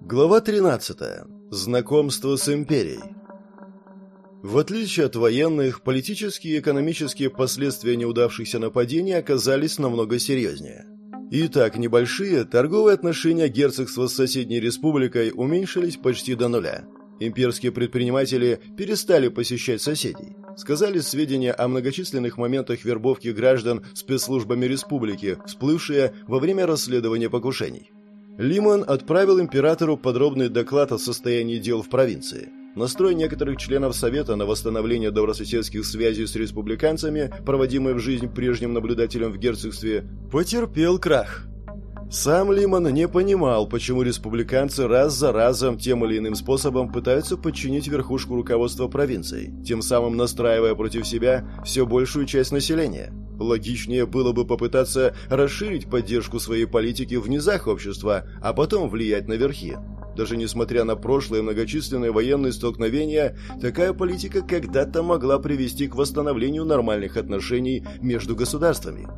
Глава 13. Знакомство с империей. В отличие от военных, политические и экономические последствия неудавшихся нападений оказались намного серьезнее. Итак, небольшие торговые отношения герцогства с соседней республикой уменьшились почти до нуля. Имперские предприниматели перестали посещать соседей. Сказали сведения о многочисленных моментах вербовки граждан спецслужбами республики, всплывшие во время расследования покушений. Лимон отправил императору подробный доклад о состоянии дел в провинции. Настрой некоторых членов Совета на восстановление добрососедских связей с республиканцами, проводимый в жизнь прежним наблюдателем в герцогстве, потерпел крах. Сам Лимон не понимал, почему республиканцы раз за разом тем или иным способом пытаются подчинить верхушку руководства провинцией, тем самым настраивая против себя все большую часть населения. Логичнее было бы попытаться расширить поддержку своей политики в низах общества, а потом влиять на верхи. Даже несмотря на прошлые многочисленные военные столкновения, такая политика когда-то могла привести к восстановлению нормальных отношений между государствами.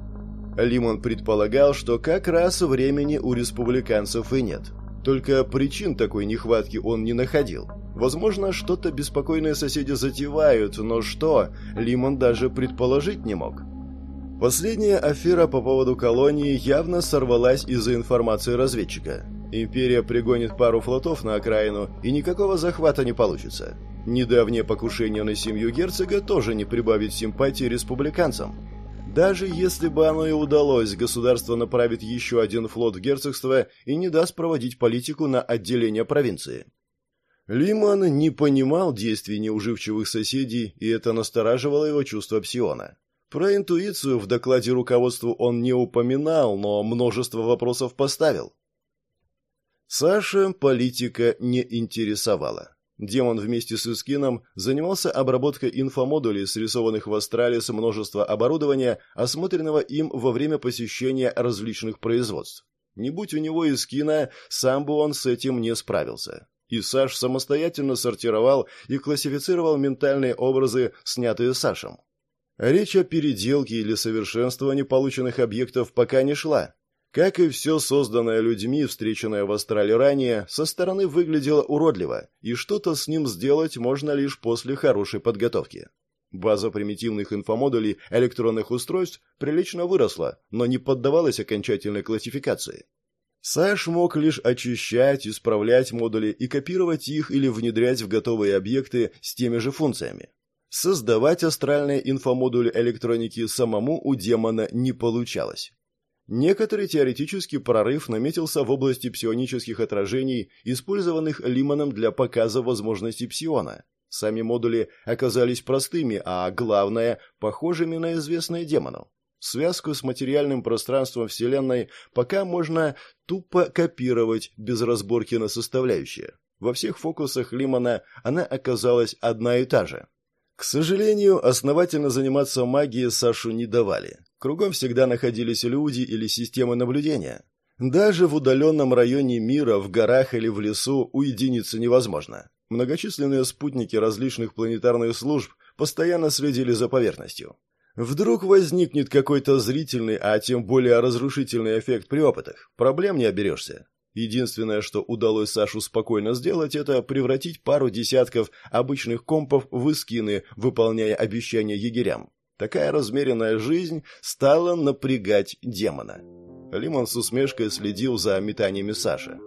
Лимон предполагал, что как раз времени у республиканцев и нет. Только причин такой нехватки он не находил. Возможно, что-то беспокойные соседи затевают, но что, Лимон даже предположить не мог. Последняя афера по поводу колонии явно сорвалась из-за информации разведчика. Империя пригонит пару флотов на окраину, и никакого захвата не получится. Недавнее покушение на семью герцога тоже не прибавит симпатии республиканцам. Даже если бы оно и удалось, государство направит еще один флот в герцогство и не даст проводить политику на отделение провинции. Лиман не понимал действий неуживчивых соседей, и это настораживало его чувство псиона. Про интуицию в докладе руководству он не упоминал, но множество вопросов поставил. Саша политика не интересовала. Демон вместе с Искином занимался обработкой инфомодулей, срисованных в Астрале с множества оборудования, осмотренного им во время посещения различных производств. Не будь у него Искина, сам бы он с этим не справился. И Саш самостоятельно сортировал и классифицировал ментальные образы, снятые Сашем. Речь о переделке или совершенствовании полученных объектов пока не шла. Как и все созданное людьми, встреченное в астрале ранее, со стороны выглядело уродливо, и что-то с ним сделать можно лишь после хорошей подготовки. База примитивных инфомодулей электронных устройств прилично выросла, но не поддавалась окончательной классификации. Саш мог лишь очищать, исправлять модули и копировать их или внедрять в готовые объекты с теми же функциями. Создавать астральные инфомодули электроники самому у демона не получалось. Некоторый теоретический прорыв наметился в области псионических отражений, использованных Лиманом для показа возможностей псиона. Сами модули оказались простыми, а главное, похожими на известные демону. Связку с материальным пространством Вселенной пока можно тупо копировать без разборки на составляющие. Во всех фокусах Лимана она оказалась одна и та же. К сожалению, основательно заниматься магией Сашу не давали. Кругом всегда находились люди или системы наблюдения. Даже в удаленном районе мира, в горах или в лесу, уединиться невозможно. Многочисленные спутники различных планетарных служб постоянно следили за поверхностью. Вдруг возникнет какой-то зрительный, а тем более разрушительный эффект при опытах. Проблем не оберешься. Единственное, что удалось Сашу спокойно сделать, это превратить пару десятков обычных компов в эскины, выполняя обещания егерям. Такая размеренная жизнь стала напрягать демона. Лимон с усмешкой следил за метаниями Саши.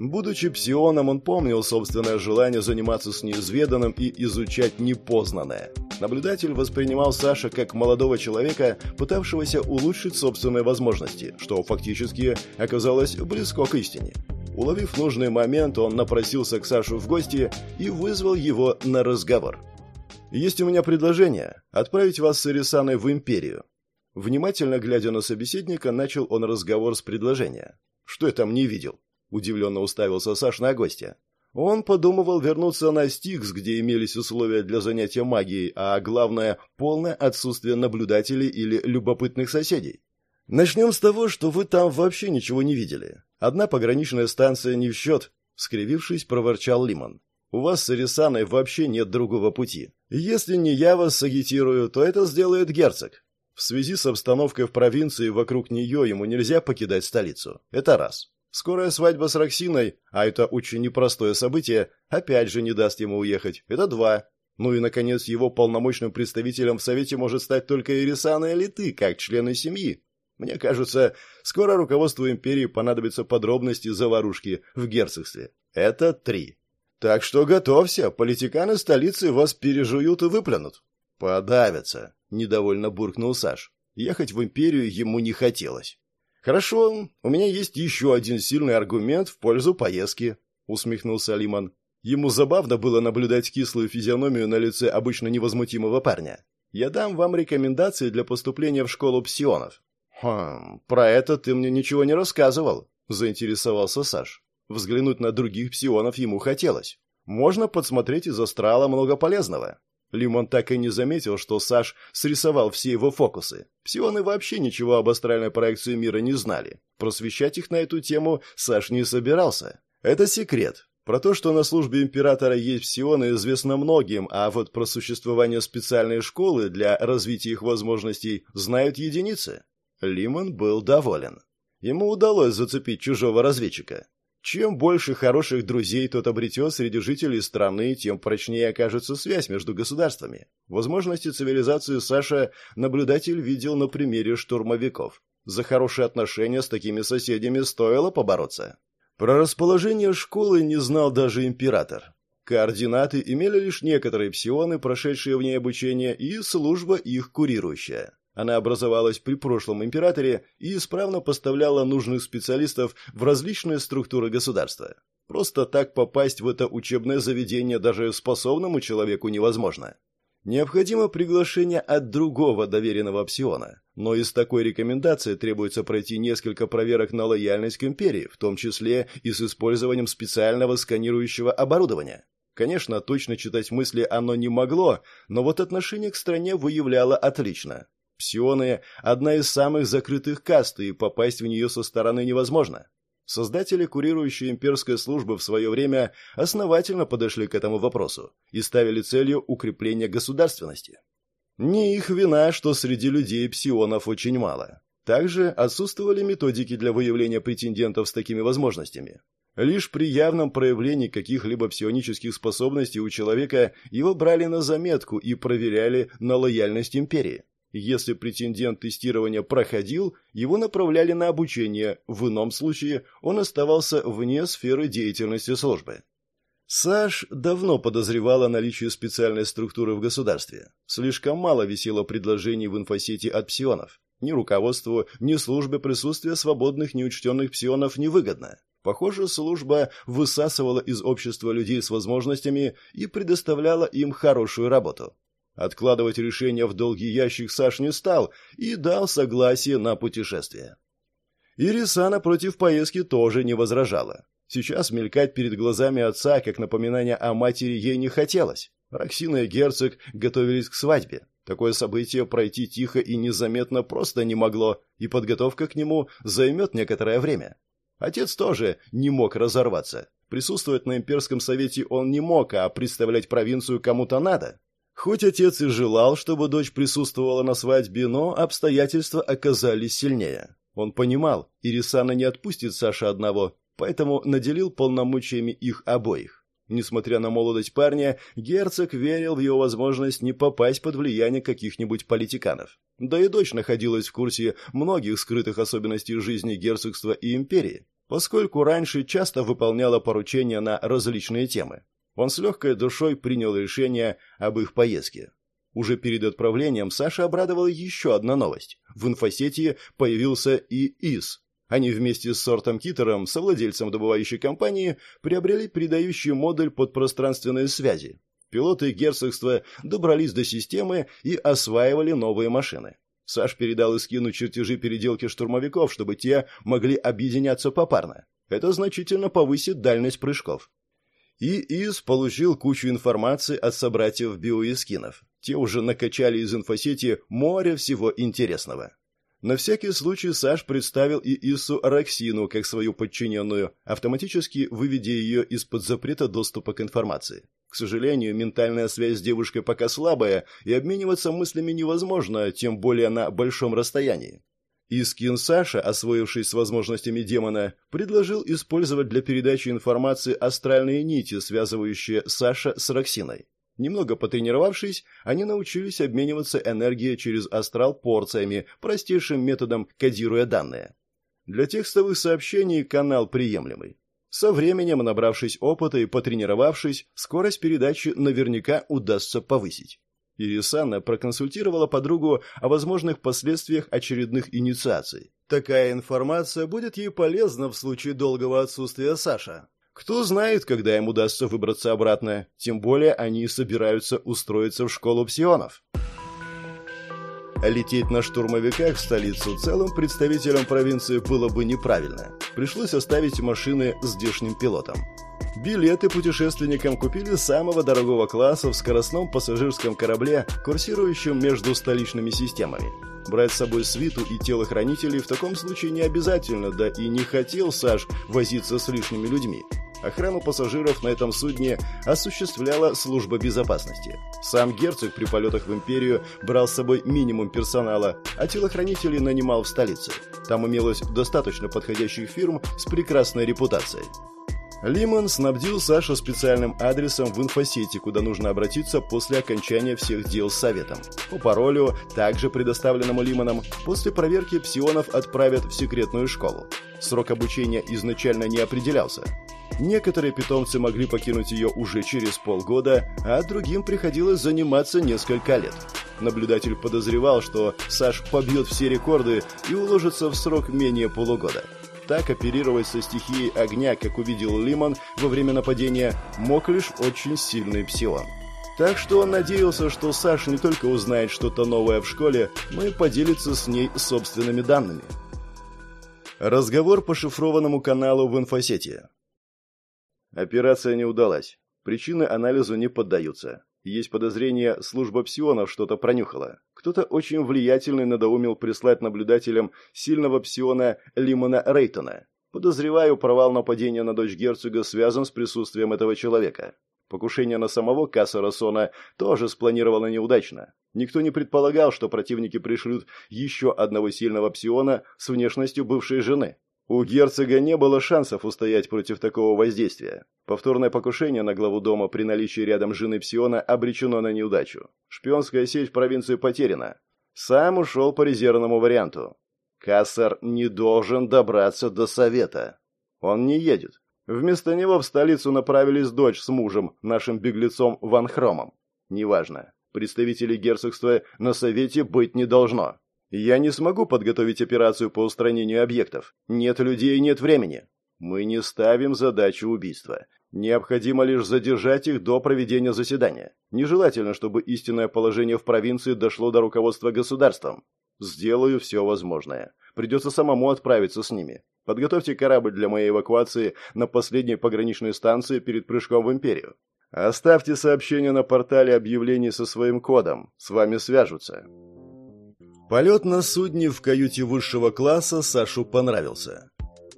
Будучи псионом, он помнил собственное желание заниматься с неизведанным и изучать непознанное. Наблюдатель воспринимал Саша как молодого человека, пытавшегося улучшить собственные возможности, что фактически оказалось близко к истине. Уловив нужный момент, он напросился к Сашу в гости и вызвал его на разговор. Есть у меня предложение отправить вас с Ирисаной в Империю. Внимательно глядя на собеседника, начал он разговор с предложения. Что я там не видел? Удивленно уставился Саш на гостя. Он подумывал вернуться на Стикс, где имелись условия для занятия магией, а главное, полное отсутствие наблюдателей или любопытных соседей. Начнем с того, что вы там вообще ничего не видели. Одна пограничная станция не в счет, скривившись, проворчал Лимон. У вас с Ирисаной вообще нет другого пути. Если не я вас сагитирую, то это сделает герцог. В связи с обстановкой в провинции вокруг нее ему нельзя покидать столицу. Это раз. Скорая свадьба с Роксиной, а это очень непростое событие, опять же не даст ему уехать. Это два. Ну и, наконец, его полномочным представителем в Совете может стать только Ирисана или ты, как члены семьи. Мне кажется, скоро руководству империи понадобятся подробности заварушки в герцогстве. Это три. Так что готовься, политиканы столицы вас пережуют и выплюнут. Подавятся, недовольно буркнул Саш. Ехать в империю ему не хотелось. Хорошо, у меня есть еще один сильный аргумент в пользу поездки, усмехнулся Лимон. Ему забавно было наблюдать кислую физиономию на лице обычно невозмутимого парня. Я дам вам рекомендации для поступления в школу псионов. «Хм, про это ты мне ничего не рассказывал», — заинтересовался Саш. Взглянуть на других псионов ему хотелось. Можно подсмотреть из астрала много полезного. Лимон так и не заметил, что Саш срисовал все его фокусы. Псионы вообще ничего об астральной проекции мира не знали. Просвещать их на эту тему Саш не собирался. Это секрет. Про то, что на службе императора есть псионы, известно многим, а вот про существование специальной школы для развития их возможностей знают единицы. Лимон был доволен. Ему удалось зацепить чужого разведчика. Чем больше хороших друзей тот обретет среди жителей страны, тем прочнее окажется связь между государствами. Возможности цивилизации Саша наблюдатель видел на примере штурмовиков. За хорошие отношения с такими соседями стоило побороться. Про расположение школы не знал даже император. Координаты имели лишь некоторые псионы, прошедшие в ней обучение, и служба их курирующая. Она образовалась при прошлом императоре и исправно поставляла нужных специалистов в различные структуры государства. Просто так попасть в это учебное заведение даже способному человеку невозможно. Необходимо приглашение от другого доверенного псиона, но из такой рекомендации требуется пройти несколько проверок на лояльность к империи, в том числе и с использованием специального сканирующего оборудования. Конечно, точно читать мысли оно не могло, но вот отношение к стране выявляло отлично. Псионы – одна из самых закрытых каст, и попасть в нее со стороны невозможно. Создатели курирующей имперской службы в свое время основательно подошли к этому вопросу и ставили целью укрепления государственности. Не их вина, что среди людей псионов очень мало. Также отсутствовали методики для выявления претендентов с такими возможностями. Лишь при явном проявлении каких-либо псионических способностей у человека его брали на заметку и проверяли на лояльность империи. Если претендент тестирования проходил, его направляли на обучение, в ином случае он оставался вне сферы деятельности службы. Саш давно подозревала наличие специальной структуры в государстве. Слишком мало висело предложений в инфосети от псионов. Ни руководству, ни службе присутствия свободных неучтенных псионов невыгодно. Похоже, служба высасывала из общества людей с возможностями и предоставляла им хорошую работу. Откладывать решение в долгий ящик Саш не стал и дал согласие на путешествие. Ирисана против поездки тоже не возражала. Сейчас мелькать перед глазами отца, как напоминание о матери, ей не хотелось. Роксина и герцог готовились к свадьбе. Такое событие пройти тихо и незаметно просто не могло, и подготовка к нему займет некоторое время. Отец тоже не мог разорваться. Присутствовать на имперском совете он не мог, а представлять провинцию кому-то надо. Хоть отец и желал, чтобы дочь присутствовала на свадьбе, но обстоятельства оказались сильнее. Он понимал, Ирисана не отпустит Саша одного, поэтому наделил полномочиями их обоих. Несмотря на молодость парня, герцог верил в его возможность не попасть под влияние каких-нибудь политиканов. Да и дочь находилась в курсе многих скрытых особенностей жизни герцогства и империи, поскольку раньше часто выполняла поручения на различные темы. Он с легкой душой принял решение об их поездке. Уже перед отправлением Саша обрадовала еще одна новость. В инфосети появился и ИС. Они вместе с Сортом Китером, совладельцем добывающей компании, приобрели передающий модуль подпространственной связи. Пилоты герцогства добрались до системы и осваивали новые машины. Саш передал Искину чертежи переделки штурмовиков, чтобы те могли объединяться попарно. Это значительно повысит дальность прыжков. И ИС получил кучу информации от собратьев биоискинов. Те уже накачали из инфосети море всего интересного. На всякий случай Саш представил и Ису Роксину как свою подчиненную, автоматически выведя ее из-под запрета доступа к информации. К сожалению, ментальная связь с девушкой пока слабая, и обмениваться мыслями невозможно, тем более на большом расстоянии. Искин Саша, освоившись с возможностями демона, предложил использовать для передачи информации астральные нити, связывающие Саша с Роксиной. Немного потренировавшись, они научились обмениваться энергией через астрал порциями, простейшим методом кодируя данные. Для текстовых сообщений канал приемлемый. Со временем, набравшись опыта и потренировавшись, скорость передачи наверняка удастся повысить. Ирисанна проконсультировала подругу о возможных последствиях очередных инициаций. Такая информация будет ей полезна в случае долгого отсутствия Саша. Кто знает, когда им удастся выбраться обратно, тем более они собираются устроиться в школу псионов. Лететь на штурмовиках в столицу целым представителям провинции было бы неправильно. Пришлось оставить машины здешним пилотам. Билеты путешественникам купили самого дорогого класса в скоростном пассажирском корабле, курсирующем между столичными системами. Брать с собой свиту и телохранителей в таком случае не обязательно, да и не хотел Саш возиться с лишними людьми. Охрану пассажиров на этом судне осуществляла служба безопасности. Сам герцог при полетах в империю брал с собой минимум персонала, а телохранителей нанимал в столице. Там имелось достаточно подходящих фирм с прекрасной репутацией. Лимон снабдил Сашу специальным адресом в инфосети, куда нужно обратиться после окончания всех дел с советом. По паролю, также предоставленному Лимоном, после проверки псионов отправят в секретную школу. Срок обучения изначально не определялся. Некоторые питомцы могли покинуть ее уже через полгода, а другим приходилось заниматься несколько лет. Наблюдатель подозревал, что Саш побьет все рекорды и уложится в срок менее полугода. Так оперировать со стихией огня, как увидел Лимон во время нападения, мог лишь очень сильный псион. Так что он надеялся, что Саш не только узнает что-то новое в школе, но и поделится с ней собственными данными. Разговор по шифрованному каналу в инфосети. Операция не удалась. Причины анализу не поддаются. Есть подозрение, служба псионов что-то пронюхала. Кто-то очень влиятельный надоумил прислать наблюдателям сильного псиона Лимона Рейтона. Подозреваю, провал нападения на дочь герцога связан с присутствием этого человека. Покушение на самого Касса Рассона тоже спланировано неудачно. Никто не предполагал, что противники пришлют еще одного сильного псиона с внешностью бывшей жены. У герцога не было шансов устоять против такого воздействия. Повторное покушение на главу дома при наличии рядом жены Псиона обречено на неудачу. Шпионская сеть в провинции потеряна. Сам ушел по резервному варианту. Кассар не должен добраться до совета. Он не едет. Вместо него в столицу направились дочь с мужем, нашим беглецом Ван Хромом. Неважно. Представителей герцогства на совете быть не должно. Я не смогу подготовить операцию по устранению объектов. Нет людей, нет времени. Мы не ставим задачу убийства. Необходимо лишь задержать их до проведения заседания. Нежелательно, чтобы истинное положение в провинции дошло до руководства государством. Сделаю все возможное. Придется самому отправиться с ними. Подготовьте корабль для моей эвакуации на последней пограничной станции перед прыжком в Империю. Оставьте сообщение на портале объявлений со своим кодом. С вами свяжутся. Полет на судне в каюте высшего класса Сашу понравился.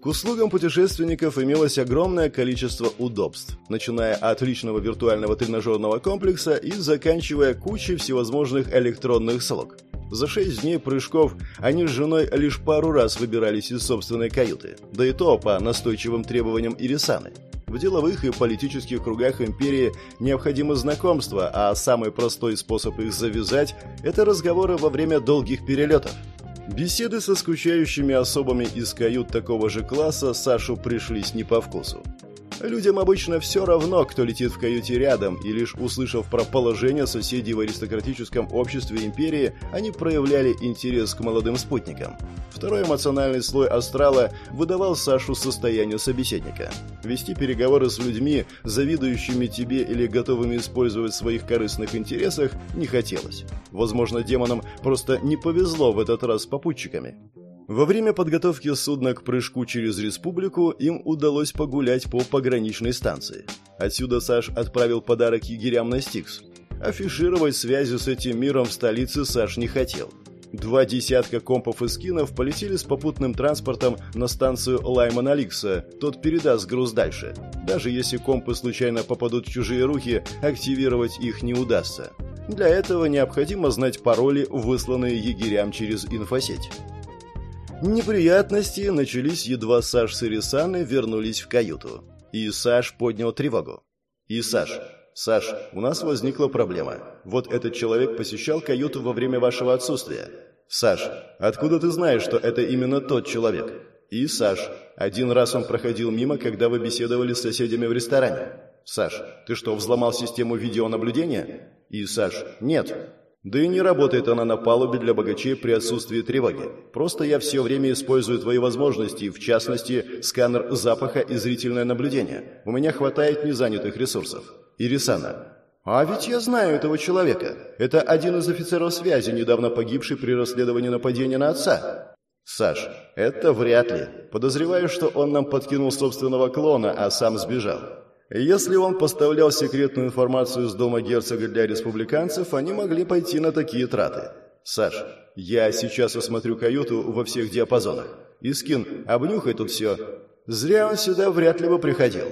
К услугам путешественников имелось огромное количество удобств, начиная от личного виртуального тренажерного комплекса и заканчивая кучей всевозможных электронных слуг. За шесть дней прыжков они с женой лишь пару раз выбирались из собственной каюты, да и то по настойчивым требованиям Ирисаны. В деловых и политических кругах империи необходимо знакомство, а самый простой способ их завязать – это разговоры во время долгих перелетов. Беседы со скучающими особами из кают такого же класса Сашу пришлись не по вкусу. Людям обычно все равно, кто летит в каюте рядом, и лишь услышав про положение соседей в аристократическом обществе империи, они проявляли интерес к молодым спутникам. Второй эмоциональный слой астрала выдавал Сашу состоянию собеседника. Вести переговоры с людьми, завидующими тебе или готовыми использовать в своих корыстных интересах, не хотелось. Возможно, демонам просто не повезло в этот раз с попутчиками. Во время подготовки судна к прыжку через республику им удалось погулять по пограничной станции. Отсюда Саш отправил подарок егерям на Стикс. Афишировать связи с этим миром в столице Саш не хотел. Два десятка компов и скинов полетели с попутным транспортом на станцию Лайман Аликса, тот передаст груз дальше. Даже если компы случайно попадут в чужие руки, активировать их не удастся. Для этого необходимо знать пароли, высланные егерям через инфосеть. Неприятности начались едва Саш с Ирисаной вернулись в каюту. И Саш поднял тревогу. «И Саш, Саш, у нас возникла проблема. Вот этот человек посещал каюту во время вашего отсутствия. Саш, откуда ты знаешь, что это именно тот человек? И Саш, один раз он проходил мимо, когда вы беседовали с соседями в ресторане. Саш, ты что, взломал систему видеонаблюдения? И Саш, нет. Да и не работает она на палубе для богачей при отсутствии тревоги. Просто я все время использую твои возможности, в частности, сканер запаха и зрительное наблюдение. У меня хватает незанятых ресурсов. Ирисана. А ведь я знаю этого человека. Это один из офицеров связи, недавно погибший при расследовании нападения на отца. Саш, это вряд ли. Подозреваю, что он нам подкинул собственного клона, а сам сбежал. Если он поставлял секретную информацию с дома герцога для республиканцев, они могли пойти на такие траты. Саш, я сейчас осмотрю каюту во всех диапазонах. Искин, обнюхай тут все. Зря он сюда вряд ли бы приходил.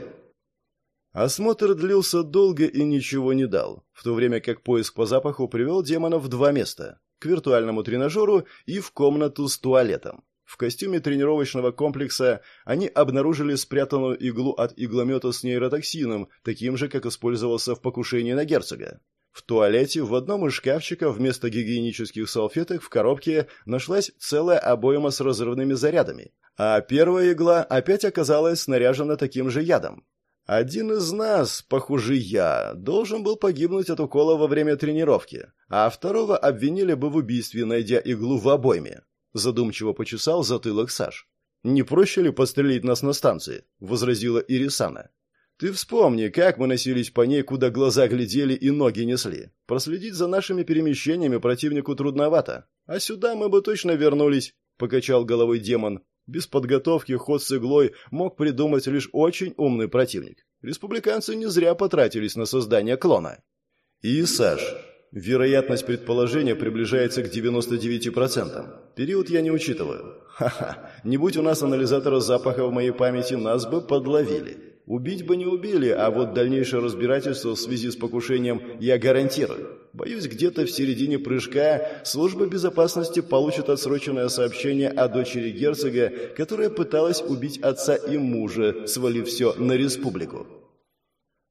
Осмотр длился долго и ничего не дал, в то время как поиск по запаху привел демона в два места – к виртуальному тренажеру и в комнату с туалетом. В костюме тренировочного комплекса они обнаружили спрятанную иглу от игломета с нейротоксином, таким же, как использовался в покушении на герцога. В туалете в одном из шкафчиков вместо гигиенических салфеток в коробке нашлась целая обойма с разрывными зарядами, а первая игла опять оказалась снаряжена таким же ядом. Один из нас, похоже я, должен был погибнуть от укола во время тренировки, а второго обвинили бы в убийстве, найдя иглу в обойме. Задумчиво почесал затылок Саш. «Не проще ли пострелить нас на станции?» — возразила Ирисана. «Ты вспомни, как мы носились по ней, куда глаза глядели и ноги несли. Проследить за нашими перемещениями противнику трудновато. А сюда мы бы точно вернулись», — покачал головой демон. Без подготовки ход с иглой мог придумать лишь очень умный противник. Республиканцы не зря потратились на создание клона. «И, Саш, Вероятность предположения приближается к 99%. Период я не учитываю. Ха-ха, не будь у нас анализатора запаха в моей памяти, нас бы подловили. Убить бы не убили, а вот дальнейшее разбирательство в связи с покушением я гарантирую. Боюсь, где-то в середине прыжка служба безопасности получит отсроченное сообщение о дочери герцога, которая пыталась убить отца и мужа, свалив все на республику.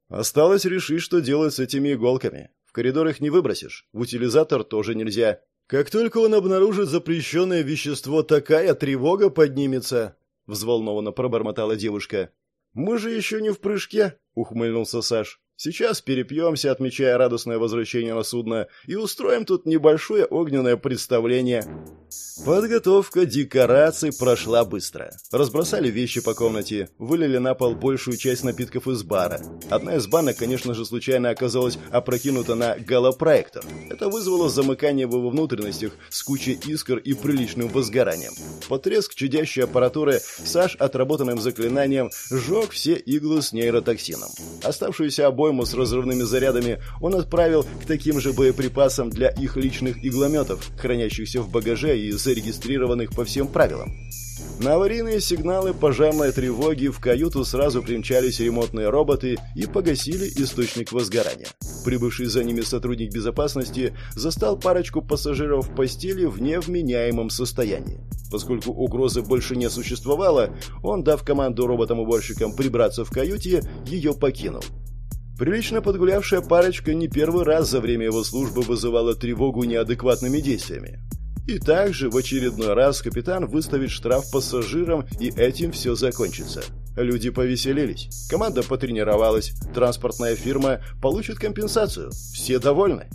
Осталось решить, что делать с этими иголками. В коридор их не выбросишь, в утилизатор тоже нельзя. Как только он обнаружит запрещенное вещество, такая тревога поднимется, взволнованно пробормотала девушка. Мы же еще не в прыжке, ухмыльнулся Саш. Сейчас перепьемся, отмечая радостное возвращение на судно, и устроим тут небольшое огненное представление. Подготовка декораций прошла быстро. Разбросали вещи по комнате, вылили на пол большую часть напитков из бара. Одна из банок, конечно же, случайно оказалась опрокинута на галопроектор. Это вызвало замыкание в его внутренностях с кучей искр и приличным возгоранием. Потреск чудящей аппаратуры Саш отработанным заклинанием сжег все иглы с нейротоксином. Оставшуюся обойму с разрывными зарядами он отправил к таким же боеприпасам для их личных иглометов, хранящихся в багаже и зарегистрированных по всем правилам. На аварийные сигналы пожарной тревоги в каюту сразу примчались ремонтные роботы и погасили источник возгорания. Прибывший за ними сотрудник безопасности застал парочку пассажиров в постели в невменяемом состоянии. Поскольку угрозы больше не существовало, он, дав команду роботам-уборщикам прибраться в каюте, ее покинул. Прилично подгулявшая парочка не первый раз за время его службы вызывала тревогу неадекватными действиями. И также в очередной раз капитан выставит штраф пассажирам, и этим все закончится. Люди повеселились, команда потренировалась, транспортная фирма получит компенсацию. Все довольны.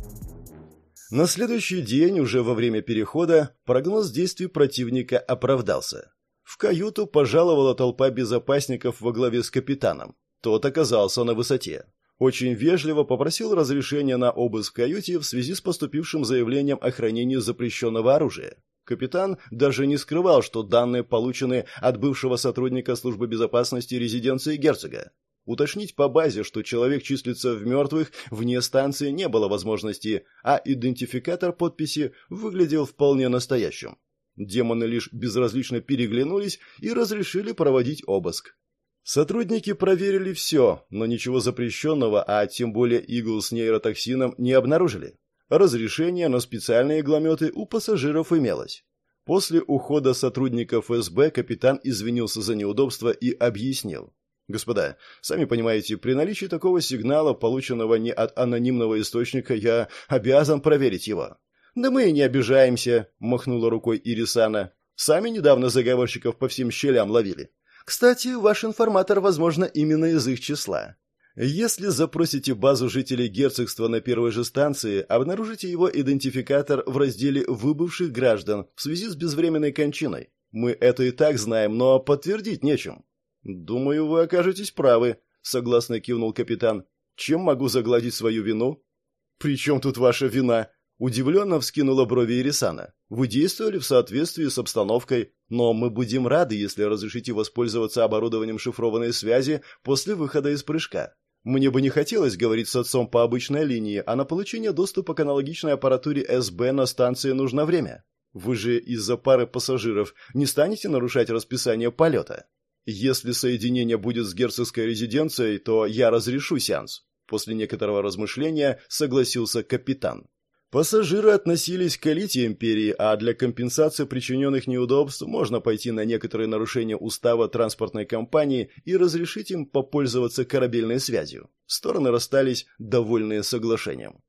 На следующий день, уже во время перехода, прогноз действий противника оправдался. В каюту пожаловала толпа безопасников во главе с капитаном. Тот оказался на высоте. Очень вежливо попросил разрешения на обыск в каюте в связи с поступившим заявлением о хранении запрещенного оружия. Капитан даже не скрывал, что данные получены от бывшего сотрудника службы безопасности резиденции герцога. Уточнить по базе, что человек числится в мертвых, вне станции не было возможности, а идентификатор подписи выглядел вполне настоящим. Демоны лишь безразлично переглянулись и разрешили проводить обыск. Сотрудники проверили все, но ничего запрещенного, а тем более игл с нейротоксином, не обнаружили. Разрешение на специальные иглометы у пассажиров имелось. После ухода сотрудников ФСБ капитан извинился за неудобство и объяснил. «Господа, сами понимаете, при наличии такого сигнала, полученного не от анонимного источника, я обязан проверить его». «Да мы и не обижаемся», — махнула рукой Ирисана. «Сами недавно заговорщиков по всем щелям ловили. Кстати, ваш информатор, возможно, именно из их числа. Если запросите базу жителей герцогства на первой же станции, обнаружите его идентификатор в разделе «Выбывших граждан» в связи с безвременной кончиной. Мы это и так знаем, но подтвердить нечем. Думаю, вы окажетесь правы, согласно кивнул капитан. Чем могу загладить свою вину? При чем тут ваша вина? Удивленно вскинула брови Ирисана. Вы действовали в соответствии с обстановкой, но мы будем рады, если разрешите воспользоваться оборудованием шифрованной связи после выхода из прыжка. Мне бы не хотелось говорить с отцом по обычной линии, а на получение доступа к аналогичной аппаратуре СБ на станции нужно время. Вы же из-за пары пассажиров не станете нарушать расписание полета? Если соединение будет с герцогской резиденцией, то я разрешу сеанс. После некоторого размышления согласился капитан. Пассажиры относились к элите империи, а для компенсации причиненных неудобств можно пойти на некоторые нарушения устава транспортной компании и разрешить им попользоваться корабельной связью. Стороны расстались, довольные соглашением.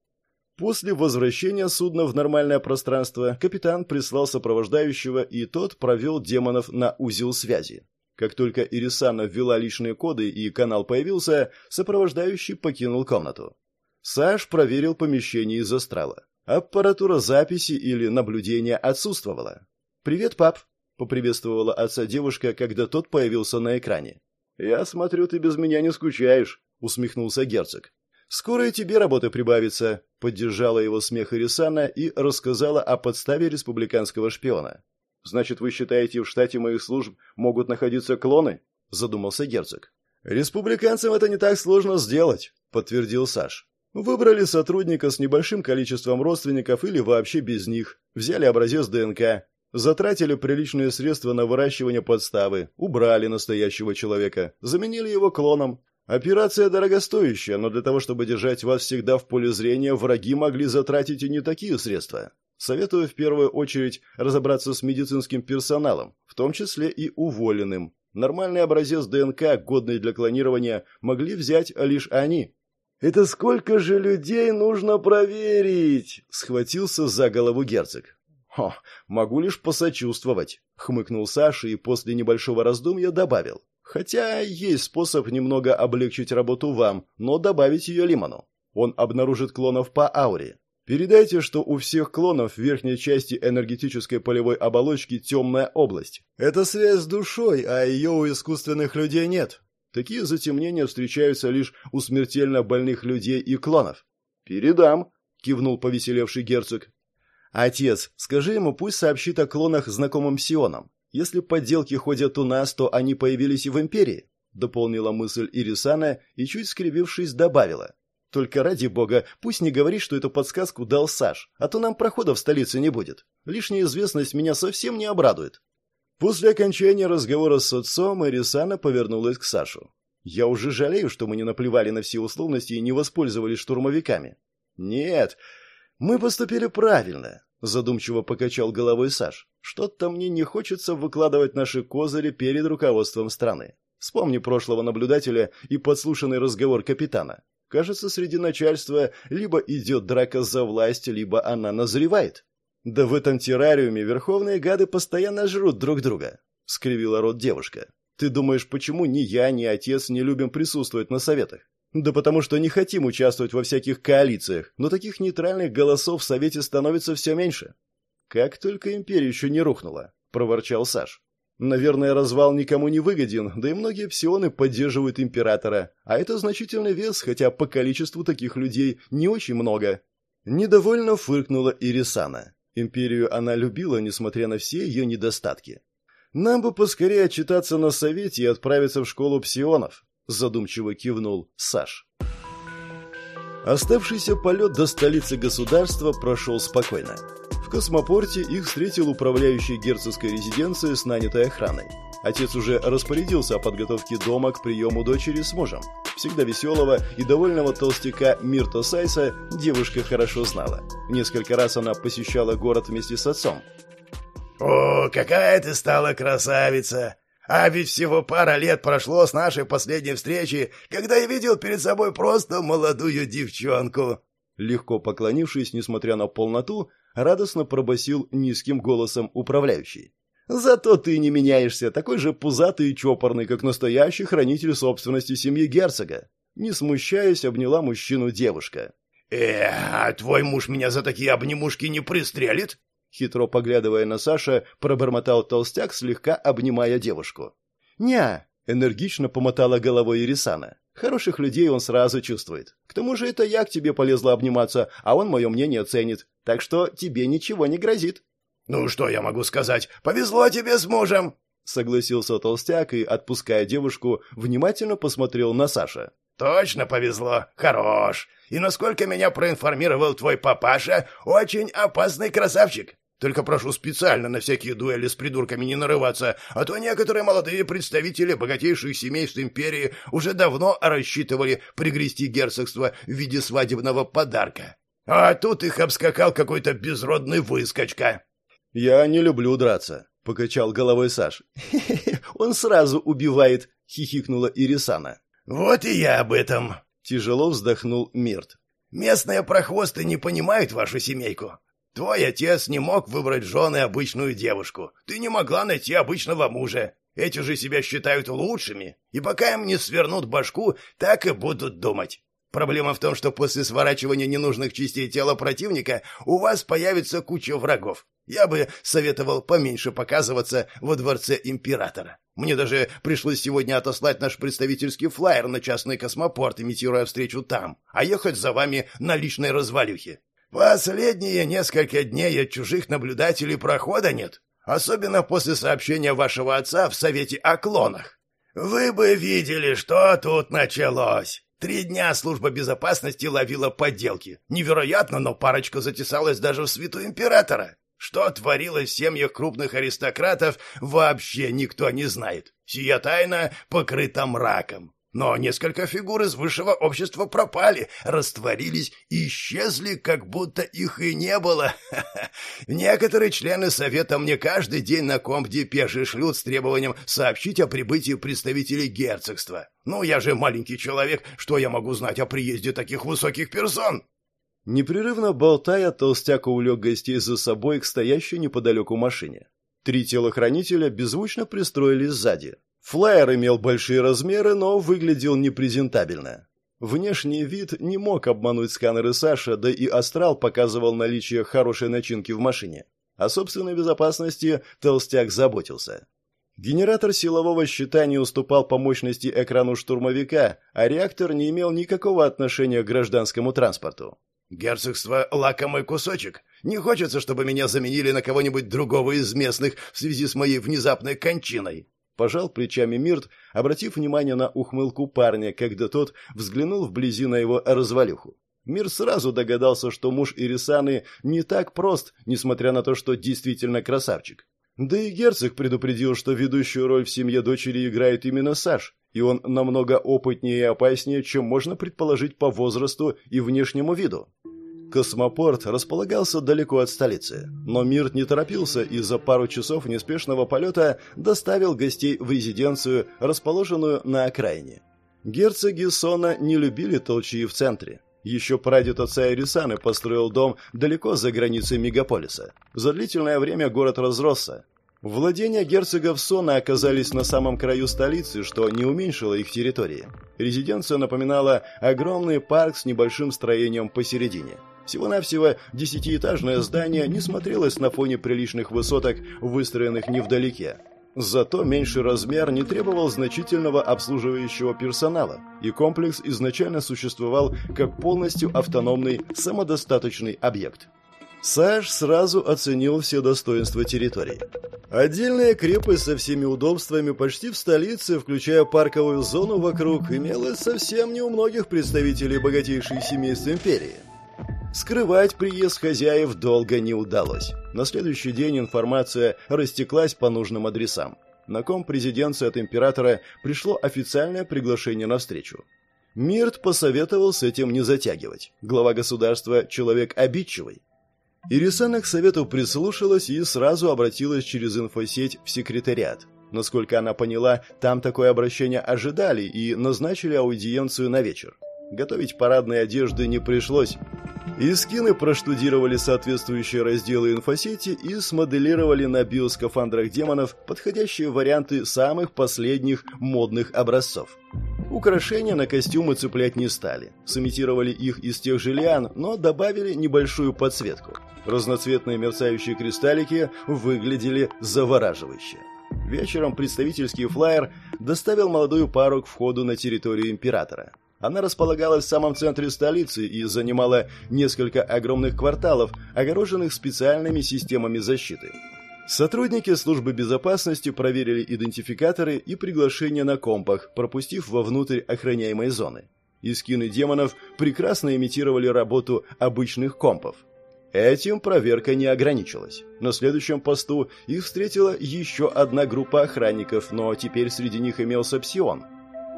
После возвращения судна в нормальное пространство капитан прислал сопровождающего, и тот провел демонов на узел связи. Как только Ирисана ввела личные коды и канал появился, сопровождающий покинул комнату. Саш проверил помещение из астрала. Аппаратура записи или наблюдения отсутствовала. «Привет, пап!» — поприветствовала отца девушка, когда тот появился на экране. «Я смотрю, ты без меня не скучаешь», — усмехнулся герцог. «Скоро и тебе работы прибавится», — поддержала его смех Ирисана и рассказала о подставе республиканского шпиона. «Значит, вы считаете, в штате моих служб могут находиться клоны?» — задумался герцог. «Республиканцам это не так сложно сделать», — подтвердил Саш. Выбрали сотрудника с небольшим количеством родственников или вообще без них, взяли образец ДНК, затратили приличные средства на выращивание подставы, убрали настоящего человека, заменили его клоном. Операция дорогостоящая, но для того, чтобы держать вас всегда в поле зрения, враги могли затратить и не такие средства. Советую в первую очередь разобраться с медицинским персоналом, в том числе и уволенным. Нормальный образец ДНК, годный для клонирования, могли взять лишь они, «Это сколько же людей нужно проверить?» — схватился за голову герцог. «Хо, могу лишь посочувствовать», — хмыкнул Саша и после небольшого раздумья добавил. «Хотя есть способ немного облегчить работу вам, но добавить ее Лиману. Он обнаружит клонов по ауре. Передайте, что у всех клонов в верхней части энергетической полевой оболочки темная область. Это связь с душой, а ее у искусственных людей нет. Такие затемнения встречаются лишь у смертельно больных людей и клонов. «Передам», — кивнул повеселевший герцог. «Отец, скажи ему, пусть сообщит о клонах знакомым Сионам. Если подделки ходят у нас, то они появились и в Империи», — дополнила мысль Ирисана и, чуть скривившись, добавила. «Только ради бога, пусть не говорит, что эту подсказку дал Саш, а то нам прохода в столице не будет. Лишняя известность меня совсем не обрадует». После окончания разговора с отцом Эрисана повернулась к Сашу. «Я уже жалею, что мы не наплевали на все условности и не воспользовались штурмовиками». «Нет, мы поступили правильно», — задумчиво покачал головой Саш. «Что-то мне не хочется выкладывать наши козыри перед руководством страны. Вспомни прошлого наблюдателя и подслушанный разговор капитана. Кажется, среди начальства либо идет драка за власть, либо она назревает». «Да в этом террариуме верховные гады постоянно жрут друг друга», — скривила рот девушка. «Ты думаешь, почему ни я, ни отец не любим присутствовать на советах? Да потому что не хотим участвовать во всяких коалициях, но таких нейтральных голосов в совете становится все меньше». «Как только империя еще не рухнула», — проворчал Саш. «Наверное, развал никому не выгоден, да и многие псионы поддерживают императора, а это значительный вес, хотя по количеству таких людей не очень много». Недовольно фыркнула Ирисана. Империю она любила, несмотря на все ее недостатки. «Нам бы поскорее отчитаться на совете и отправиться в школу псионов», задумчиво кивнул Саш. Оставшийся полет до столицы государства прошел спокойно. В космопорте их встретил управляющий герцогской резиденцией с нанятой охраной. Отец уже распорядился о подготовке дома к приему дочери с мужем. Всегда веселого и довольного толстяка Мирто Сайса девушка хорошо знала. Несколько раз она посещала город вместе с отцом. «О, какая ты стала красавица! А ведь всего пара лет прошло с нашей последней встречи, когда я видел перед собой просто молодую девчонку!» Легко поклонившись, несмотря на полноту, радостно пробасил низким голосом управляющий. «Зато ты не меняешься, такой же пузатый и чопорный, как настоящий хранитель собственности семьи герцога!» Не смущаясь, обняла мужчину девушка. «Э, а твой муж меня за такие обнимушки не пристрелит?» Хитро поглядывая на Саша, пробормотал толстяк, слегка обнимая девушку. «Ня!» — энергично помотала головой Ирисана. «Хороших людей он сразу чувствует. К тому же это я к тебе полезла обниматься, а он мое мнение ценит. Так что тебе ничего не грозит». «Ну, что я могу сказать? Повезло тебе с мужем!» Согласился толстяк и, отпуская девушку, внимательно посмотрел на Саша. «Точно повезло. Хорош. И насколько меня проинформировал твой папаша, очень опасный красавчик. Только прошу специально на всякие дуэли с придурками не нарываться, а то некоторые молодые представители богатейших семейств империи уже давно рассчитывали пригрести герцогство в виде свадебного подарка. А тут их обскакал какой-то безродный выскочка. «Я не люблю драться», — покачал головой Саш. «Он сразу убивает», — хихикнула Ирисана. «Вот и я об этом», — тяжело вздохнул Мирт. «Местные прохвосты не понимают вашу семейку. Твой отец не мог выбрать жены обычную девушку. Ты не могла найти обычного мужа. Эти же себя считают лучшими, и пока им не свернут башку, так и будут думать. Проблема в том, что после сворачивания ненужных частей тела противника у вас появится куча врагов. Я бы советовал поменьше показываться во дворце императора. Мне даже пришлось сегодня отослать наш представительский флайер на частный космопорт, имитируя встречу там, а ехать за вами на личной развалюхе. Последние несколько дней от чужих наблюдателей прохода нет, особенно после сообщения вашего отца в Совете о клонах. Вы бы видели, что тут началось. Три дня служба безопасности ловила подделки. Невероятно, но парочка затесалась даже в свиту императора. Что творилось в семьях крупных аристократов, вообще никто не знает. Сия тайна покрыта мраком. Но несколько фигур из высшего общества пропали, растворились исчезли, как будто их и не было. Некоторые члены совета мне каждый день на комп депеши шлют с требованием сообщить о прибытии представителей герцогства. Ну, я же маленький человек, что я могу знать о приезде таких высоких персон? Непрерывно болтая, толстяк увлек гостей за собой к стоящей неподалеку машине. Три телохранителя беззвучно пристроились сзади. Флайер имел большие размеры, но выглядел непрезентабельно. Внешний вид не мог обмануть сканеры Саша, да и астрал показывал наличие хорошей начинки в машине. О собственной безопасности толстяк заботился. Генератор силового щита не уступал по мощности экрану штурмовика, а реактор не имел никакого отношения к гражданскому транспорту. «Герцогство — лакомый кусочек. Не хочется, чтобы меня заменили на кого-нибудь другого из местных в связи с моей внезапной кончиной». Пожал плечами Мирт, обратив внимание на ухмылку парня, когда тот взглянул вблизи на его развалюху. Мир сразу догадался, что муж Ирисаны не так прост, несмотря на то, что действительно красавчик. Да и герцог предупредил, что ведущую роль в семье дочери играет именно Саш, и он намного опытнее и опаснее, чем можно предположить по возрасту и внешнему виду. Космопорт располагался далеко от столицы, но Мирт не торопился и за пару часов неспешного полета доставил гостей в резиденцию, расположенную на окраине. Герцоги Сона не любили толчии в центре. Еще прадед отца Ирисаны построил дом далеко за границей мегаполиса. За длительное время город разросся, Владения герцогов Сона оказались на самом краю столицы, что не уменьшило их территории. Резиденция напоминала огромный парк с небольшим строением посередине. Всего-навсего десятиэтажное здание не смотрелось на фоне приличных высоток, выстроенных невдалеке. Зато меньший размер не требовал значительного обслуживающего персонала, и комплекс изначально существовал как полностью автономный, самодостаточный объект. Саш сразу оценил все достоинства территории. Отдельная крепость со всеми удобствами почти в столице, включая парковую зону вокруг, имелась совсем не у многих представителей богатейших семейств империи. Скрывать приезд хозяев долго не удалось. На следующий день информация растеклась по нужным адресам. На ком президенции от императора пришло официальное приглашение на встречу. Мирт посоветовал с этим не затягивать. Глава государства – человек обидчивый. Ирисана к совету прислушалась и сразу обратилась через инфосеть в секретариат. Насколько она поняла, там такое обращение ожидали и назначили аудиенцию на вечер. Готовить парадные одежды не пришлось. Искины проштудировали соответствующие разделы инфосети и смоделировали на биоскафандрах демонов подходящие варианты самых последних модных образцов. Украшения на костюмы цеплять не стали. Сымитировали их из тех же лиан, но добавили небольшую подсветку. Разноцветные мерцающие кристаллики выглядели завораживающе. Вечером представительский флайер доставил молодую пару к входу на территорию императора. Она располагалась в самом центре столицы и занимала несколько огромных кварталов, огороженных специальными системами защиты. Сотрудники службы безопасности проверили идентификаторы и приглашения на компах, пропустив вовнутрь охраняемой зоны. Искины демонов прекрасно имитировали работу обычных компов. Этим проверка не ограничилась. На следующем посту их встретила еще одна группа охранников, но теперь среди них имелся Псион.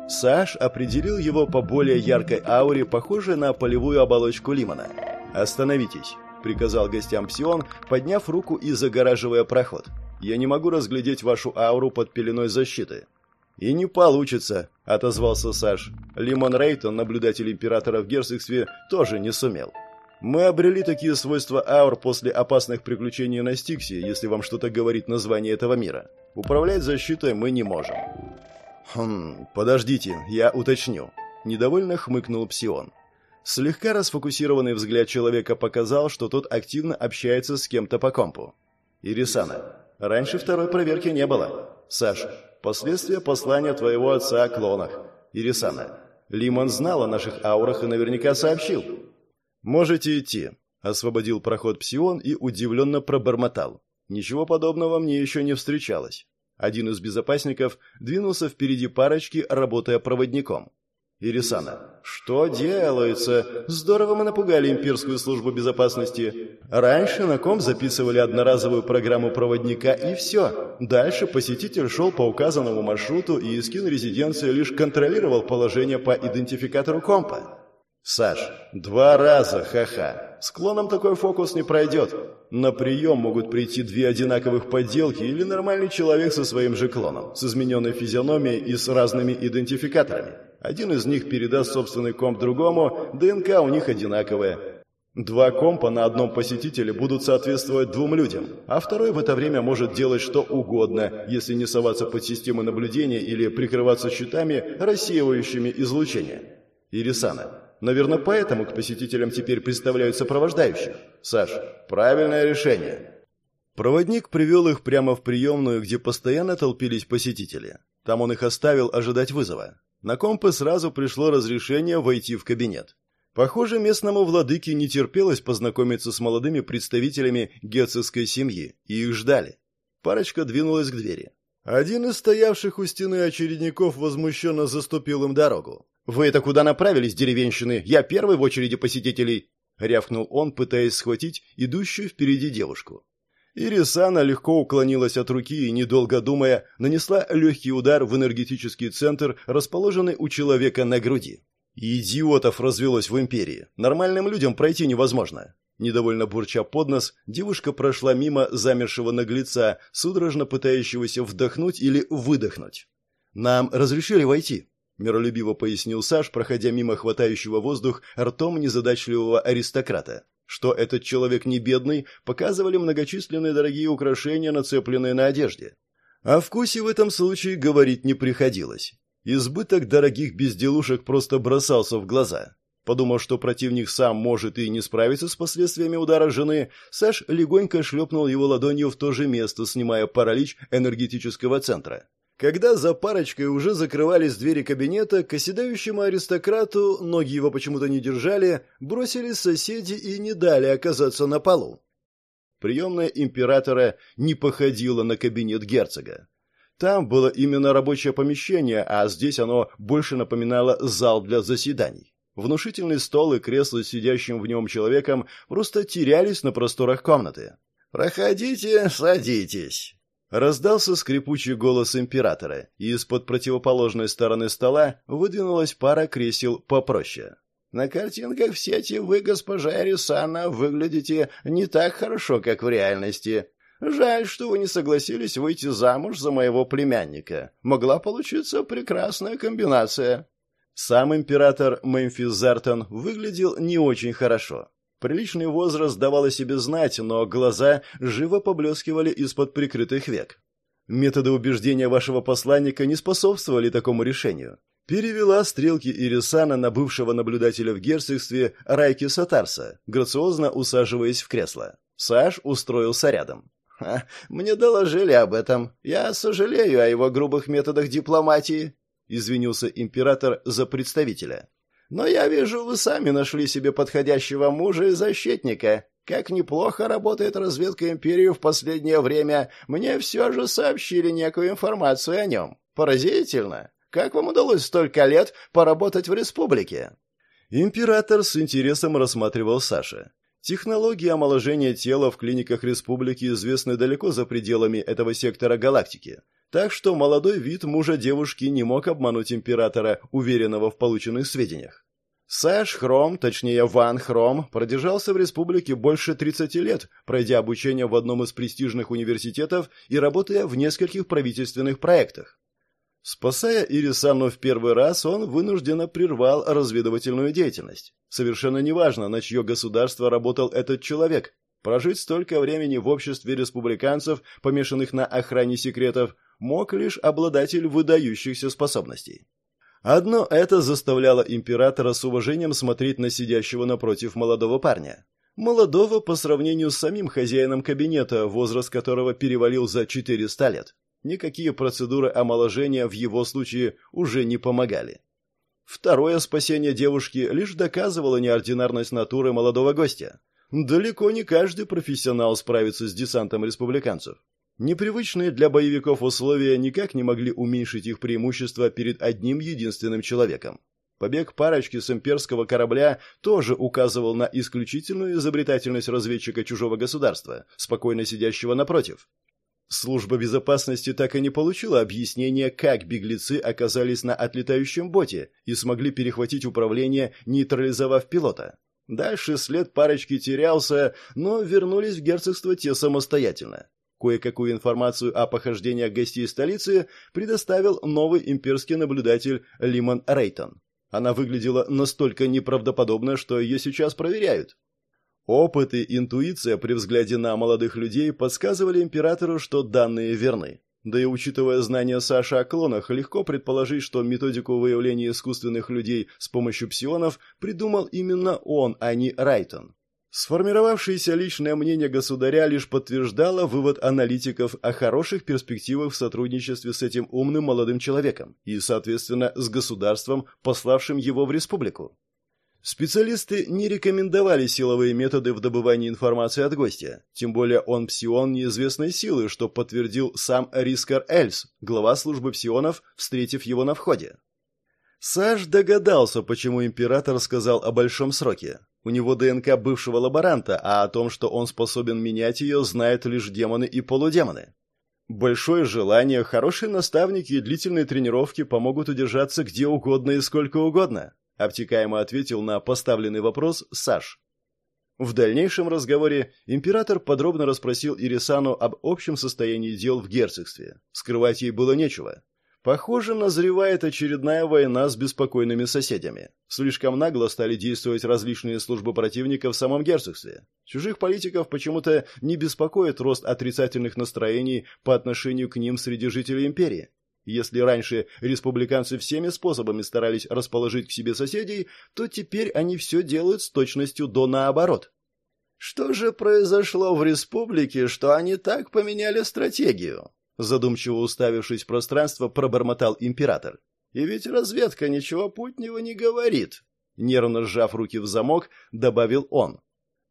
Саш определил его по более яркой ауре, похожей на полевую оболочку Лимона. «Остановитесь», — приказал гостям Псион, подняв руку и загораживая проход. «Я не могу разглядеть вашу ауру под пеленой защиты». «И не получится», — отозвался Саш. Лимон Рейтон, наблюдатель императора в герцогстве, тоже не сумел. «Мы обрели такие свойства аур после опасных приключений на Стиксе, если вам что-то говорит название этого мира. Управлять защитой мы не можем». «Хм, подождите, я уточню», — недовольно хмыкнул Псион. Слегка расфокусированный взгляд человека показал, что тот активно общается с кем-то по компу. «Ирисана, раньше второй проверки не было. Саш, последствия послания твоего отца о клонах. Ирисана, Лимон знал о наших аурах и наверняка сообщил». «Можете идти», — освободил проход Псион и удивленно пробормотал. «Ничего подобного мне еще не встречалось». Один из безопасников двинулся впереди парочки, работая проводником. Ирисана. «Что делается? Здорово мы напугали имперскую службу безопасности. Раньше на ком записывали одноразовую программу проводника и все. Дальше посетитель шел по указанному маршруту и скин резиденции лишь контролировал положение по идентификатору компа. Саш, два раза, ха-ха. С клоном такой фокус не пройдет. На прием могут прийти две одинаковых подделки или нормальный человек со своим же клоном, с измененной физиономией и с разными идентификаторами. Один из них передаст собственный комп другому, ДНК у них одинаковая. Два компа на одном посетителе будут соответствовать двум людям, а второй в это время может делать что угодно, если не соваться под систему наблюдения или прикрываться щитами, рассеивающими излучение. Ирисана, Наверное, поэтому к посетителям теперь представляют сопровождающих. Саш, правильное решение. Проводник привел их прямо в приемную, где постоянно толпились посетители. Там он их оставил ожидать вызова. На компы сразу пришло разрешение войти в кабинет. Похоже, местному владыке не терпелось познакомиться с молодыми представителями гетцевской семьи, и их ждали. Парочка двинулась к двери. Один из стоявших у стены очередников возмущенно заступил им дорогу. «Вы это куда направились, деревенщины? Я первый в очереди посетителей!» — рявкнул он, пытаясь схватить идущую впереди девушку. Ирисана легко уклонилась от руки и, недолго думая, нанесла легкий удар в энергетический центр, расположенный у человека на груди. «Идиотов развелось в империи. Нормальным людям пройти невозможно». Недовольно бурча под нос, девушка прошла мимо замершего наглеца, судорожно пытающегося вдохнуть или выдохнуть. «Нам разрешили войти», миролюбиво пояснил Саш, проходя мимо хватающего воздух ртом незадачливого аристократа. Что этот человек не бедный, показывали многочисленные дорогие украшения, нацепленные на одежде. О вкусе в этом случае говорить не приходилось. Избыток дорогих безделушек просто бросался в глаза. Подумав, что противник сам может и не справиться с последствиями удара жены, Саш легонько шлепнул его ладонью в то же место, снимая паралич энергетического центра. Когда за парочкой уже закрывались двери кабинета, к оседающему аристократу, ноги его почему-то не держали, бросились соседи и не дали оказаться на полу. Приемная императора не походила на кабинет герцога. Там было именно рабочее помещение, а здесь оно больше напоминало зал для заседаний. Внушительный стол и кресло с сидящим в нем человеком просто терялись на просторах комнаты. «Проходите, садитесь», Раздался скрипучий голос императора, и из-под противоположной стороны стола выдвинулась пара кресел попроще. На картинках в сети вы, госпожа Эрисана, выглядите не так хорошо, как в реальности. Жаль, что вы не согласились выйти замуж за моего племянника. Могла получиться прекрасная комбинация». Сам император Мемфис Зартон выглядел не очень хорошо. Приличный возраст давал о себе знать, но глаза живо поблескивали из-под прикрытых век. Методы убеждения вашего посланника не способствовали такому решению. Перевела стрелки Ирисана на бывшего наблюдателя в герцогстве Райки Сатарса, грациозно усаживаясь в кресло. Саш устроился рядом. «Ха, «Мне доложили об этом. Я сожалею о его грубых методах дипломатии», — извинился император за представителя. «Но я вижу, вы сами нашли себе подходящего мужа и защитника. Как неплохо работает разведка империи в последнее время, мне все же сообщили некую информацию о нем. Поразительно. Как вам удалось столько лет поработать в республике?» Император с интересом рассматривал Саша. Технологии омоложения тела в клиниках республики известны далеко за пределами этого сектора галактики. Так что молодой вид мужа девушки не мог обмануть императора, уверенного в полученных сведениях. Саш Хром, точнее Ван Хром, продержался в республике больше 30 лет, пройдя обучение в одном из престижных университетов и работая в нескольких правительственных проектах. Спасая Ирисану в первый раз, он вынужденно прервал разведывательную деятельность. Совершенно неважно, на чье государство работал этот человек. Прожить столько времени в обществе республиканцев, помешанных на охране секретов, мог лишь обладатель выдающихся способностей. Одно это заставляло императора с уважением смотреть на сидящего напротив молодого парня. Молодого по сравнению с самим хозяином кабинета, возраст которого перевалил за 400 лет. Никакие процедуры омоложения в его случае уже не помогали. Второе спасение девушки лишь доказывало неординарность натуры молодого гостя. Далеко не каждый профессионал справится с десантом республиканцев. Непривычные для боевиков условия никак не могли уменьшить их преимущество перед одним единственным человеком. Побег парочки с имперского корабля тоже указывал на исключительную изобретательность разведчика чужого государства, спокойно сидящего напротив. Служба безопасности так и не получила объяснения, как беглецы оказались на отлетающем боте и смогли перехватить управление, нейтрализовав пилота. Дальше след парочки терялся, но вернулись в герцогство те самостоятельно. Кое-какую информацию о похождениях гостей столицы предоставил новый имперский наблюдатель Лимон Рейтон. Она выглядела настолько неправдоподобно, что ее сейчас проверяют. Опыт и интуиция при взгляде на молодых людей подсказывали императору, что данные верны. Да и учитывая знания Саши о клонах, легко предположить, что методику выявления искусственных людей с помощью псионов придумал именно он, а не Райтон. Сформировавшееся личное мнение государя лишь подтверждало вывод аналитиков о хороших перспективах в сотрудничестве с этим умным молодым человеком и, соответственно, с государством, пославшим его в республику. Специалисты не рекомендовали силовые методы в добывании информации от гостя, тем более он псион неизвестной силы, что подтвердил сам Рискар Эльс, глава службы псионов, встретив его на входе. Саш догадался, почему император сказал о большом сроке. У него ДНК бывшего лаборанта, а о том, что он способен менять ее, знают лишь демоны и полудемоны. Большое желание, хорошие наставники и длительные тренировки помогут удержаться где угодно и сколько угодно, обтекаемо ответил на поставленный вопрос Саш. В дальнейшем разговоре император подробно расспросил Ирисану об общем состоянии дел в герцогстве. Скрывать ей было нечего. Похоже, назревает очередная война с беспокойными соседями. Слишком нагло стали действовать различные службы противника в самом герцогстве. Чужих политиков почему-то не беспокоит рост отрицательных настроений по отношению к ним среди жителей империи. Если раньше республиканцы всеми способами старались расположить к себе соседей, то теперь они все делают с точностью до наоборот. Что же произошло в республике, что они так поменяли стратегию? Задумчиво уставившись в пространство, пробормотал император. И ведь разведка ничего путнего не говорит, нервно сжав руки в замок, добавил он.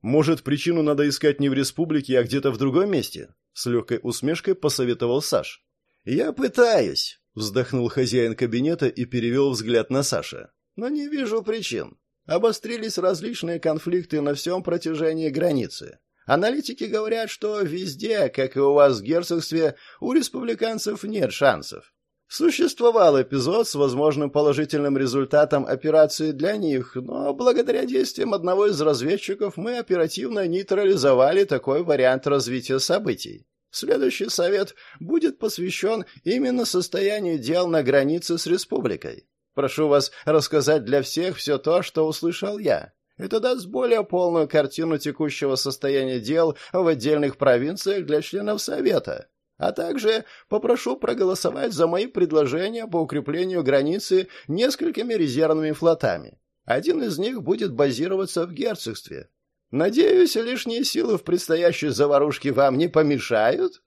Может, причину надо искать не в республике, а где-то в другом месте? С легкой усмешкой посоветовал Саш. Я пытаюсь, вздохнул хозяин кабинета и перевел взгляд на Саша. Но не вижу причин. Обострились различные конфликты на всем протяжении границы. Аналитики говорят, что везде, как и у вас в герцогстве, у республиканцев нет шансов. Существовал эпизод с возможным положительным результатом операции для них, но благодаря действиям одного из разведчиков мы оперативно нейтрализовали такой вариант развития событий. Следующий совет будет посвящен именно состоянию дел на границе с республикой. Прошу вас рассказать для всех все то, что услышал я. Это даст более полную картину текущего состояния дел в отдельных провинциях для членов совета. А также попрошу проголосовать за мои предложения по укреплению границы несколькими резервными флотами. Один из них будет базироваться в герцогстве. Надеюсь, лишние силы в предстоящей заварушке вам не помешают?»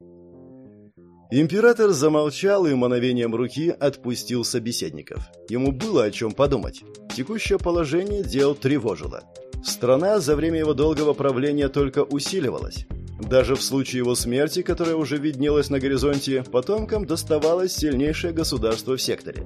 Император замолчал и мановением руки отпустил собеседников. Ему было о чем подумать. Текущее положение дел тревожило. Страна за время его долгого правления только усиливалась. Даже в случае его смерти, которая уже виднелась на горизонте, потомкам доставалось сильнейшее государство в секторе.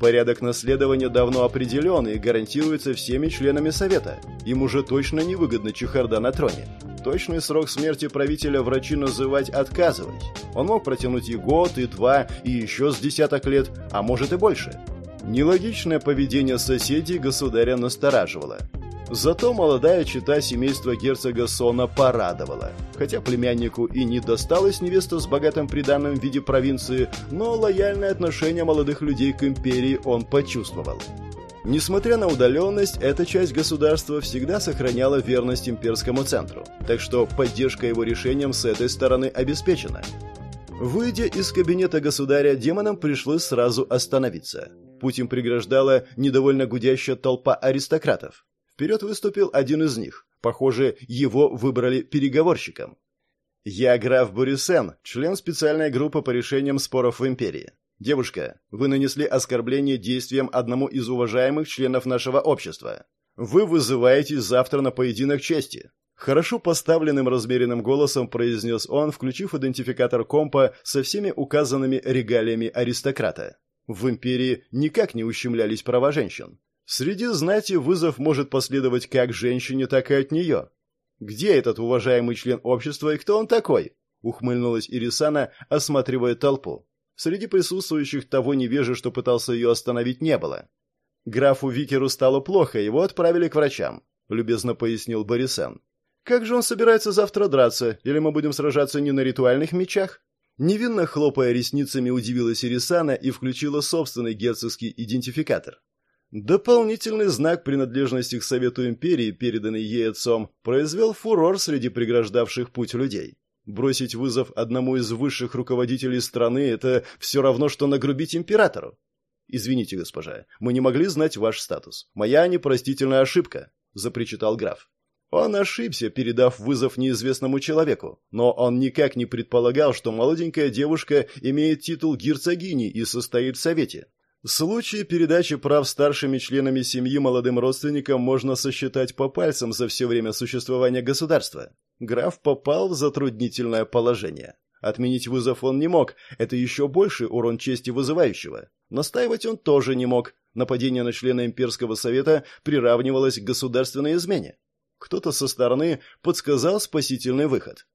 Порядок наследования давно определен и гарантируется всеми членами Совета. Им уже точно невыгодна чехарда на троне. Точный срок смерти правителя врачи называть отказывались. Он мог протянуть и год, и два, и еще с десяток лет, а может и больше. Нелогичное поведение соседей государя настораживало. Зато молодая чита семейства герцога Сона порадовала. Хотя племяннику и не досталась невеста с богатым приданным в виде провинции, но лояльное отношение молодых людей к империи он почувствовал. Несмотря на удаленность, эта часть государства всегда сохраняла верность имперскому центру, так что поддержка его решениям с этой стороны обеспечена. Выйдя из кабинета государя, демонам пришлось сразу остановиться. Путь им преграждала недовольно гудящая толпа аристократов. Вперед выступил один из них. Похоже, его выбрали переговорщиком. «Я граф Борисен, член специальной группы по решениям споров в Империи. Девушка, вы нанесли оскорбление действиям одному из уважаемых членов нашего общества. Вы вызываетесь завтра на поединок чести». Хорошо поставленным размеренным голосом произнес он, включив идентификатор компа со всеми указанными регалиями аристократа. В империи никак не ущемлялись права женщин. Среди знати вызов может последовать как женщине, так и от нее. Где этот уважаемый член общества и кто он такой? Ухмыльнулась Ирисана, осматривая толпу. Среди присутствующих того невежи, что пытался ее остановить, не было. Графу Викеру стало плохо, его отправили к врачам, любезно пояснил Борисан. Как же он собирается завтра драться, или мы будем сражаться не на ритуальных мечах? Невинно хлопая ресницами, удивилась Ирисана и включила собственный герцогский идентификатор. Дополнительный знак принадлежности к Совету Империи, переданный ей отцом, произвел фурор среди преграждавших путь людей. Бросить вызов одному из высших руководителей страны – это все равно, что нагрубить императору. «Извините, госпожа, мы не могли знать ваш статус. Моя непростительная ошибка», – запричитал граф. Он ошибся, передав вызов неизвестному человеку, но он никак не предполагал, что молоденькая девушка имеет титул герцогини и состоит в совете. Случаи передачи прав старшими членами семьи молодым родственникам можно сосчитать по пальцам за все время существования государства. Граф попал в затруднительное положение. Отменить вызов он не мог, это еще больший урон чести вызывающего. Настаивать он тоже не мог. Нападение на члена имперского совета приравнивалось к государственной измене. Кто-то со стороны подсказал спасительный выход.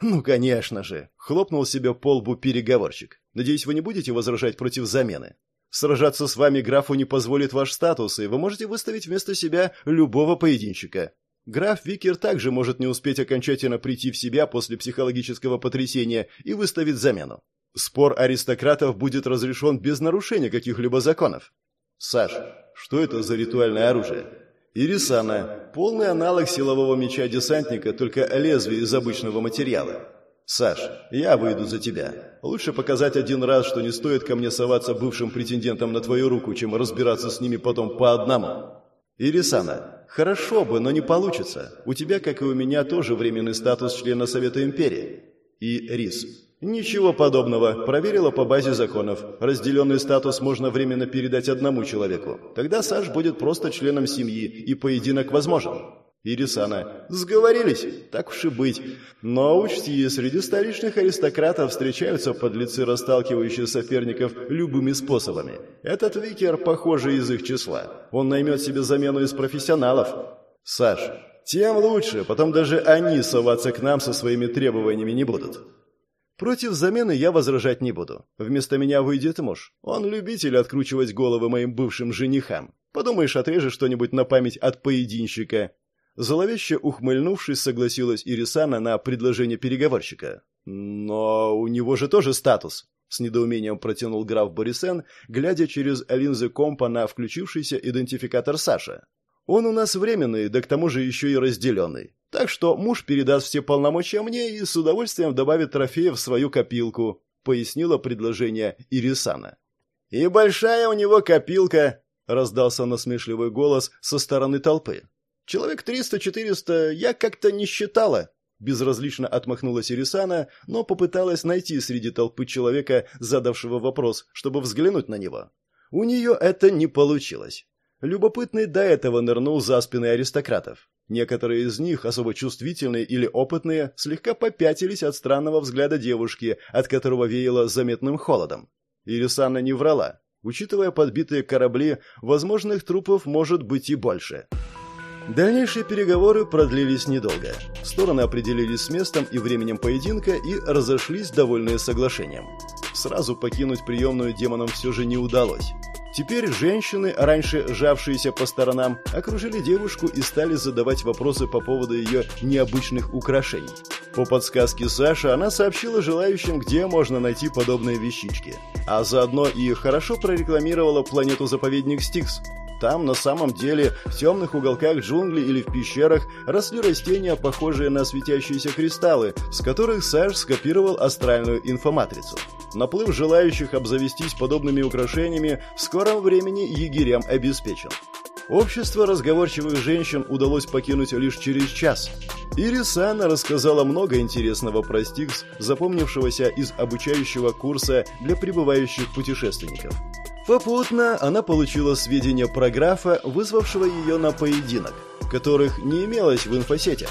«Ну, конечно же!» — хлопнул себе по лбу переговорщик. «Надеюсь, вы не будете возражать против замены?» Сражаться с вами графу не позволит ваш статус, и вы можете выставить вместо себя любого поединщика. Граф Викер также может не успеть окончательно прийти в себя после психологического потрясения и выставить замену. Спор аристократов будет разрешен без нарушения каких-либо законов. Саш, что это за ритуальное оружие? Ирисана. Полный аналог силового меча десантника, только лезвие из обычного материала. «Саш, я выйду за тебя. Лучше показать один раз, что не стоит ко мне соваться бывшим претендентам на твою руку, чем разбираться с ними потом по одному». «Ирисана, хорошо бы, но не получится. У тебя, как и у меня, тоже временный статус члена Совета Империи». И Рис. «Ничего подобного. Проверила по базе законов. Разделенный статус можно временно передать одному человеку. Тогда Саш будет просто членом семьи, и поединок возможен». Ирисана. «Сговорились? Так уж и быть. Но учти, среди столичных аристократов встречаются подлецы, расталкивающие соперников любыми способами. Этот Викер, похоже, из их числа. Он наймет себе замену из профессионалов. Саш, тем лучше, потом даже они соваться к нам со своими требованиями не будут». Против замены я возражать не буду. Вместо меня выйдет муж. Он любитель откручивать головы моим бывшим женихам. Подумаешь, отрежешь что-нибудь на память от поединщика. Зловеще ухмыльнувшись, согласилась Ирисана на предложение переговорщика. «Но у него же тоже статус», — с недоумением протянул граф Борисен, глядя через линзы компа на включившийся идентификатор Саша. «Он у нас временный, да к тому же еще и разделенный. Так что муж передаст все полномочия мне и с удовольствием добавит трофеев в свою копилку», — пояснила предложение Ирисана. «И большая у него копилка», — раздался насмешливый голос со стороны толпы. «Человек триста-четыреста я как-то не считала», Безразлично отмахнулась Ирисана, но попыталась найти среди толпы человека, задавшего вопрос, чтобы взглянуть на него. У нее это не получилось. Любопытный до этого нырнул за спины аристократов. Некоторые из них, особо чувствительные или опытные, слегка попятились от странного взгляда девушки, от которого веяло заметным холодом. Ирисана не врала. Учитывая подбитые корабли, возможных трупов может быть и больше. Дальнейшие переговоры продлились недолго. Стороны определились с местом и временем поединка и разошлись, довольные соглашением. Сразу покинуть приемную демонам все же не удалось. Теперь женщины, раньше жавшиеся по сторонам, окружили девушку и стали задавать вопросы по поводу ее необычных украшений. По подсказке Саши она сообщила желающим, где можно найти подобные вещички. А заодно и хорошо прорекламировала планету-заповедник Стикс, там, на самом деле, в темных уголках джунглей или в пещерах росли растения, похожие на светящиеся кристаллы, с которых Саш скопировал астральную инфоматрицу. Наплыв желающих обзавестись подобными украшениями в скором времени егерям обеспечен. Общество разговорчивых женщин удалось покинуть лишь через час. Ирисана рассказала много интересного про Стикс, запомнившегося из обучающего курса для прибывающих путешественников. Попутно она получила сведения про графа, вызвавшего ее на поединок, которых не имелось в инфосетях.